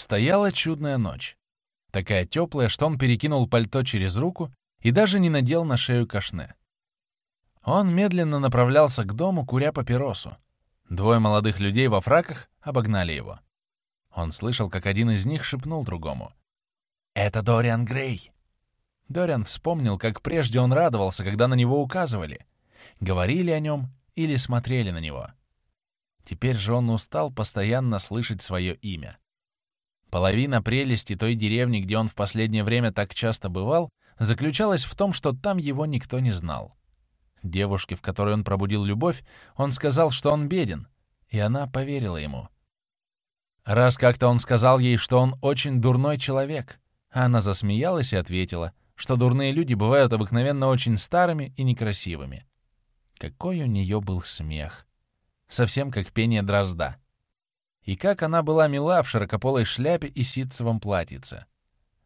Стояла чудная ночь. Такая теплая, что он перекинул пальто через руку и даже не надел на шею кашне. Он медленно направлялся к дому, куря папиросу. Двое молодых людей во фраках обогнали его. Он слышал, как один из них шепнул другому. «Это Дориан Грей!» Дориан вспомнил, как прежде он радовался, когда на него указывали, говорили о нем или смотрели на него. Теперь же он устал постоянно слышать свое имя. Половина прелести той деревни, где он в последнее время так часто бывал, заключалась в том, что там его никто не знал. Девушке, в которой он пробудил любовь, он сказал, что он беден, и она поверила ему. Раз как-то он сказал ей, что он очень дурной человек, она засмеялась и ответила, что дурные люди бывают обыкновенно очень старыми и некрасивыми. Какой у нее был смех! Совсем как пение дрозда. И как она была мила в широкополой шляпе и ситцевом платьице.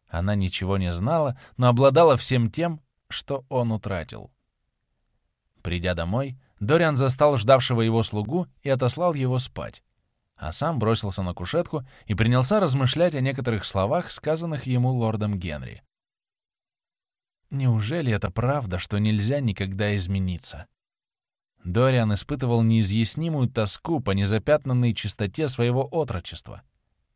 Она ничего не знала, но обладала всем тем, что он утратил. Придя домой, Дориан застал ждавшего его слугу и отослал его спать, а сам бросился на кушетку и принялся размышлять о некоторых словах, сказанных ему лордом Генри. Неужели это правда, что нельзя никогда измениться? Дориан испытывал неизъяснимую тоску по незапятнанной чистоте своего отрочества,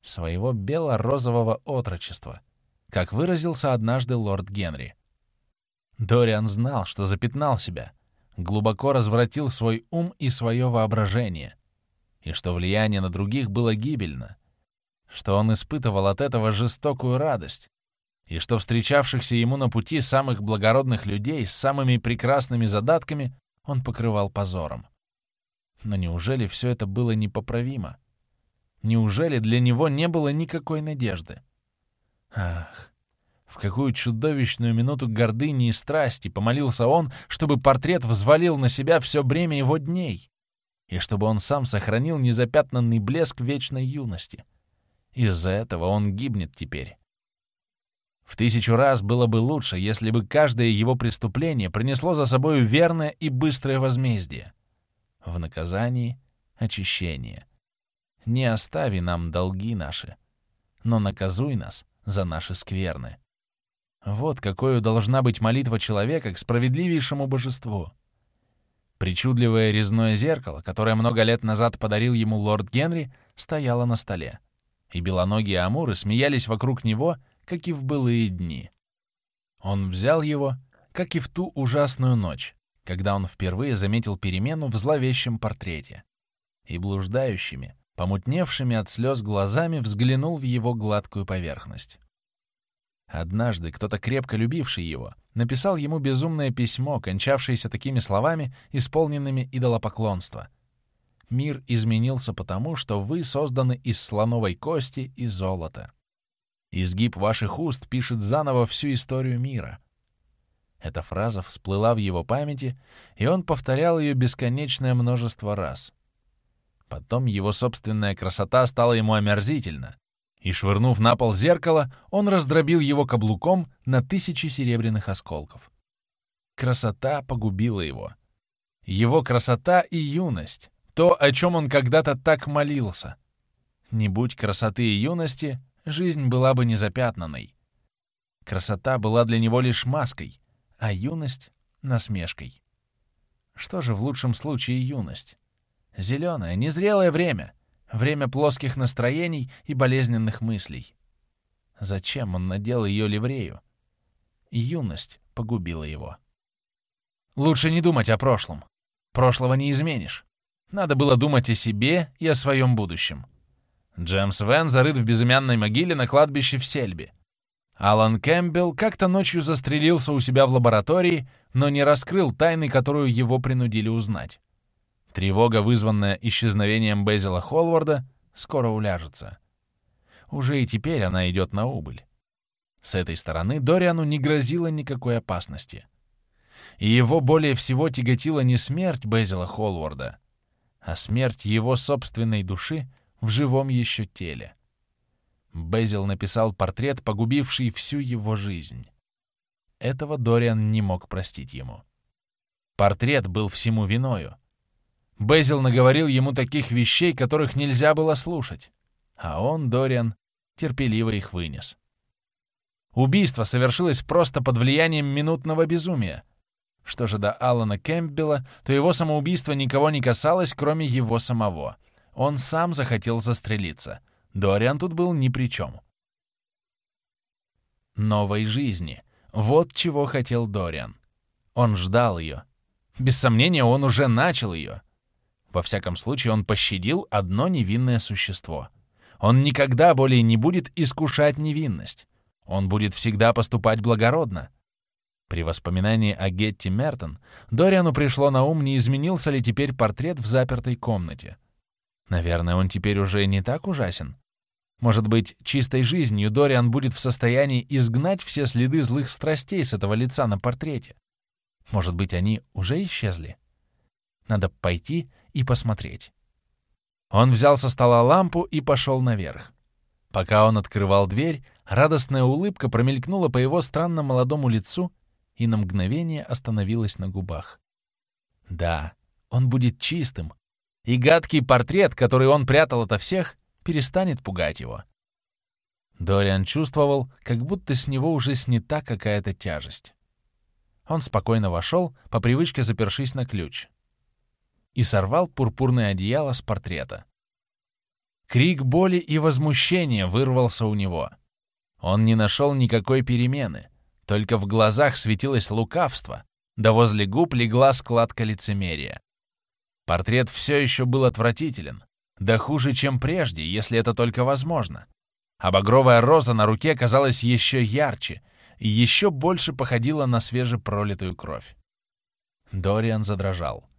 своего бело-розового отрочества, как выразился однажды лорд Генри. Дориан знал, что запятнал себя, глубоко развратил свой ум и свое воображение, и что влияние на других было гибельно, что он испытывал от этого жестокую радость, и что встречавшихся ему на пути самых благородных людей с самыми прекрасными задатками он покрывал позором. Но неужели все это было непоправимо? Неужели для него не было никакой надежды? Ах, в какую чудовищную минуту гордыни и страсти помолился он, чтобы портрет взвалил на себя все бремя его дней, и чтобы он сам сохранил незапятнанный блеск вечной юности. Из-за этого он гибнет теперь. В тысячу раз было бы лучше, если бы каждое его преступление принесло за собой верное и быстрое возмездие. В наказании — очищение. Не остави нам долги наши, но наказуй нас за наши скверны. Вот какой должна быть молитва человека к справедливейшему божеству. Причудливое резное зеркало, которое много лет назад подарил ему лорд Генри, стояло на столе, и белоногие амуры смеялись вокруг него — как и в былые дни. Он взял его, как и в ту ужасную ночь, когда он впервые заметил перемену в зловещем портрете, и блуждающими, помутневшими от слез глазами взглянул в его гладкую поверхность. Однажды кто-то, крепко любивший его, написал ему безумное письмо, кончавшееся такими словами, исполненными идолопоклонства. «Мир изменился потому, что вы созданы из слоновой кости и золота». Изгиб ваших уст пишет заново всю историю мира. Эта фраза всплыла в его памяти, и он повторял ее бесконечное множество раз. Потом его собственная красота стала ему омерзительна, и, швырнув на пол зеркало, он раздробил его каблуком на тысячи серебряных осколков. Красота погубила его. Его красота и юность — то, о чем он когда-то так молился. Не будь красоты и юности, жизнь была бы незапятнанной. Красота была для него лишь маской, а юность — насмешкой. Что же в лучшем случае юность? Зеленое, незрелое время, время плоских настроений и болезненных мыслей. Зачем он надел ее ливрею? Юность погубила его. Лучше не думать о прошлом. Прошлого не изменишь. Надо было думать о себе и о своем будущем. Джеймс Вен зарыт в безымянной могиле на кладбище в Сельби. Алан Кэмпбелл как-то ночью застрелился у себя в лаборатории, но не раскрыл тайны, которую его принудили узнать. Тревога, вызванная исчезновением Безила Холварда, скоро уляжется. Уже и теперь она идет на убыль. С этой стороны Дориану не грозило никакой опасности. И его более всего тяготила не смерть Безила Холварда, а смерть его собственной души в живом еще теле. Безил написал портрет, погубивший всю его жизнь. Этого Дориан не мог простить ему. Портрет был всему виною. Безил наговорил ему таких вещей, которых нельзя было слушать. А он, Дориан, терпеливо их вынес. Убийство совершилось просто под влиянием минутного безумия. Что же до Алана Кэмпбелла, то его самоубийство никого не касалось, кроме его самого. Он сам захотел застрелиться. Дориан тут был ни при чем. Новой жизни. Вот чего хотел Дориан. Он ждал ее. Без сомнения, он уже начал ее. Во всяком случае, он пощадил одно невинное существо. Он никогда более не будет искушать невинность. Он будет всегда поступать благородно. При воспоминании о Гетти Мертон Дориану пришло на ум, не изменился ли теперь портрет в запертой комнате. Наверное, он теперь уже не так ужасен. Может быть, чистой жизнью Дориан будет в состоянии изгнать все следы злых страстей с этого лица на портрете. Может быть, они уже исчезли? Надо пойти и посмотреть. Он взял со стола лампу и пошел наверх. Пока он открывал дверь, радостная улыбка промелькнула по его странно молодому лицу и на мгновение остановилась на губах. Да, он будет чистым, и гадкий портрет, который он прятал ото всех, перестанет пугать его. Дориан чувствовал, как будто с него уже снята какая-то тяжесть. Он спокойно вошел, по привычке запершись на ключ, и сорвал пурпурное одеяло с портрета. Крик боли и возмущения вырвался у него. Он не нашел никакой перемены, только в глазах светилось лукавство, да возле губ легла складка лицемерия. Портрет все еще был отвратителен, да хуже, чем прежде, если это только возможно. А багровая роза на руке казалась еще ярче и еще больше походила на свежепролитую кровь. Дориан задрожал.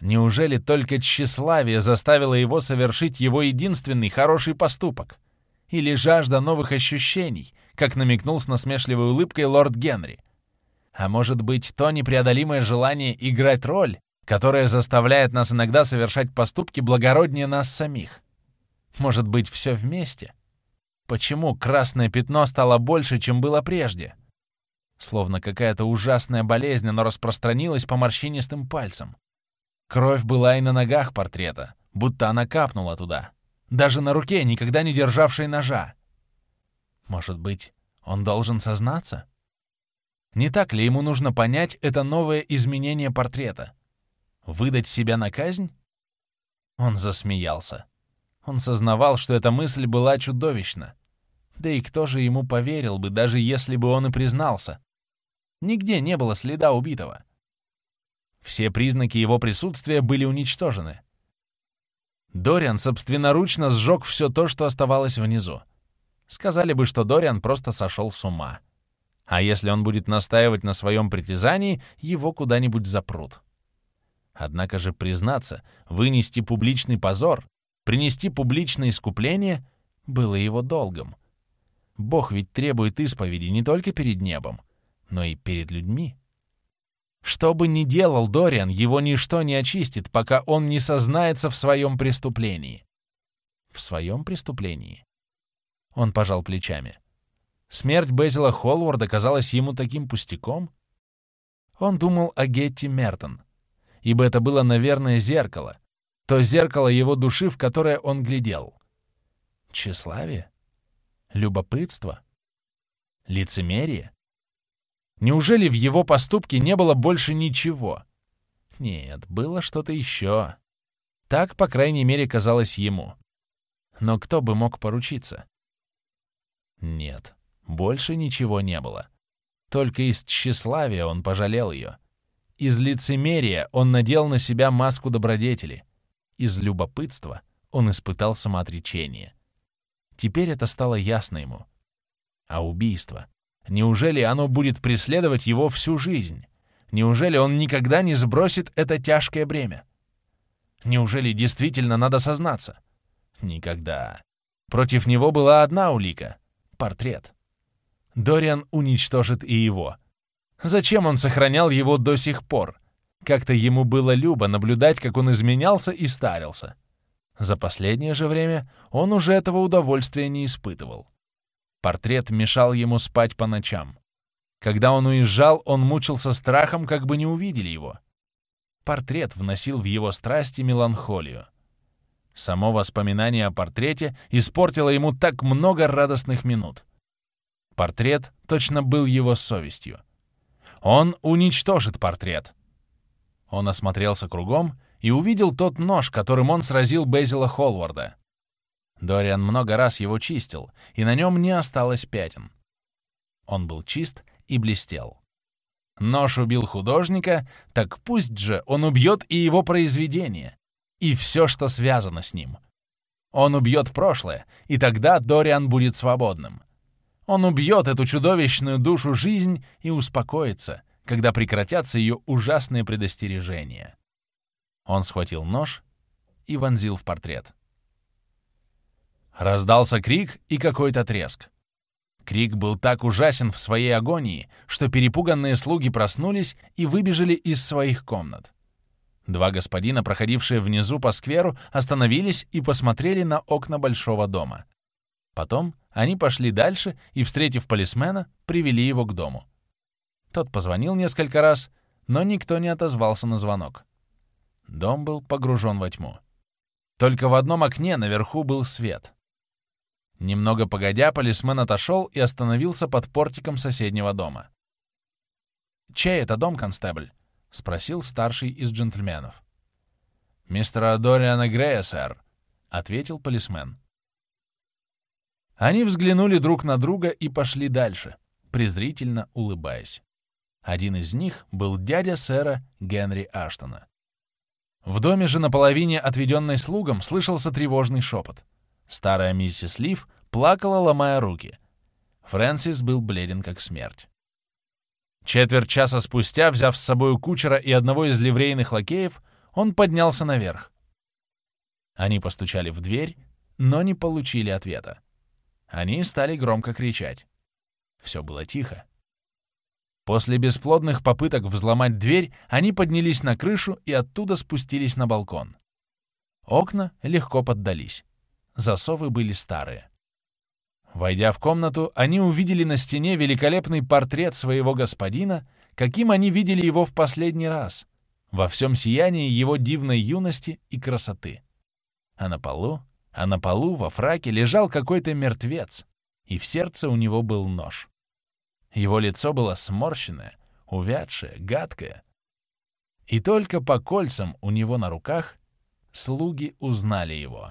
Неужели только тщеславие заставило его совершить его единственный хороший поступок? Или жажда новых ощущений, как намекнул с насмешливой улыбкой лорд Генри? А может быть, то непреодолимое желание играть роль, которое заставляет нас иногда совершать поступки благороднее нас самих? Может быть, все вместе? Почему красное пятно стало больше, чем было прежде? Словно какая-то ужасная болезнь, оно распространилось по морщинистым пальцам. Кровь была и на ногах портрета, будто она капнула туда. Даже на руке, никогда не державшей ножа. Может быть, он должен сознаться? Не так ли ему нужно понять это новое изменение портрета? Выдать себя на казнь? Он засмеялся. Он сознавал, что эта мысль была чудовищна. Да и кто же ему поверил бы, даже если бы он и признался? Нигде не было следа убитого. Все признаки его присутствия были уничтожены. Дориан собственноручно сжег все то, что оставалось внизу. Сказали бы, что Дориан просто сошел с ума. А если он будет настаивать на своем притязании, его куда-нибудь запрут. Однако же признаться, вынести публичный позор, принести публичное искупление было его долгом. Бог ведь требует исповеди не только перед небом, но и перед людьми. Что бы ни делал Дориан, его ничто не очистит, пока он не сознается в своем преступлении. В своем преступлении? Он пожал плечами. Смерть Безила Холварда казалась ему таким пустяком? Он думал о Гетти Мертон, ибо это было, наверное, зеркало, то зеркало его души, в которое он глядел. Тщеславие? Любопытство? Лицемерие? Неужели в его поступке не было больше ничего? Нет, было что-то еще. Так, по крайней мере, казалось ему. Но кто бы мог поручиться? Нет, больше ничего не было. Только из тщеславия он пожалел ее. Из лицемерия он надел на себя маску добродетели. Из любопытства он испытал самоотречение. Теперь это стало ясно ему. А убийство? Неужели оно будет преследовать его всю жизнь? Неужели он никогда не сбросит это тяжкое бремя? Неужели действительно надо сознаться? Никогда. Против него была одна улика — портрет. Дориан уничтожит и его. Зачем он сохранял его до сих пор? Как-то ему было любо наблюдать, как он изменялся и старился. За последнее же время он уже этого удовольствия не испытывал. Портрет мешал ему спать по ночам. Когда он уезжал, он мучился страхом, как бы не увидели его. Портрет вносил в его страсти меланхолию. Само воспоминание о портрете испортило ему так много радостных минут. Портрет точно был его совестью. Он уничтожит портрет. Он осмотрелся кругом и увидел тот нож, которым он сразил Безила Холварда. Дориан много раз его чистил, и на нем не осталось пятен. Он был чист и блестел. Нож убил художника, так пусть же он убьет и его произведение, и все, что связано с ним. Он убьет прошлое, и тогда Дориан будет свободным. Он убьет эту чудовищную душу жизнь и успокоится, когда прекратятся ее ужасные предостережения. Он схватил нож и вонзил в портрет. Раздался крик и какой-то треск. Крик был так ужасен в своей агонии, что перепуганные слуги проснулись и выбежали из своих комнат. Два господина, проходившие внизу по скверу, остановились и посмотрели на окна большого дома. Потом они пошли дальше и, встретив полисмена, привели его к дому. Тот позвонил несколько раз, но никто не отозвался на звонок. Дом был погружен во тьму. Только в одном окне наверху был свет. Немного погодя, полисмен отошел и остановился под портиком соседнего дома. «Чей это дом, констебль?» — спросил старший из джентльменов. «Мистера Дориана Грея, сэр», — ответил полисмен. Они взглянули друг на друга и пошли дальше, презрительно улыбаясь. Один из них был дядя сэра Генри Аштона. В доме же на половине, отведенной слугам, слышался тревожный шепот. Старая миссис Лив плакала, ломая руки. Фрэнсис был бледен как смерть. Четверть часа спустя, взяв с собой кучера и одного из ливрейных лакеев, он поднялся наверх. Они постучали в дверь, но не получили ответа. Они стали громко кричать. Все было тихо. После бесплодных попыток взломать дверь, они поднялись на крышу и оттуда спустились на балкон. Окна легко поддались. Засовы были старые. Войдя в комнату, они увидели на стене великолепный портрет своего господина, каким они видели его в последний раз, во всем сиянии его дивной юности и красоты. А на полу, а на полу во фраке лежал какой-то мертвец, и в сердце у него был нож. Его лицо было сморщенное, увядшее, гадкое. И только по кольцам у него на руках слуги узнали его.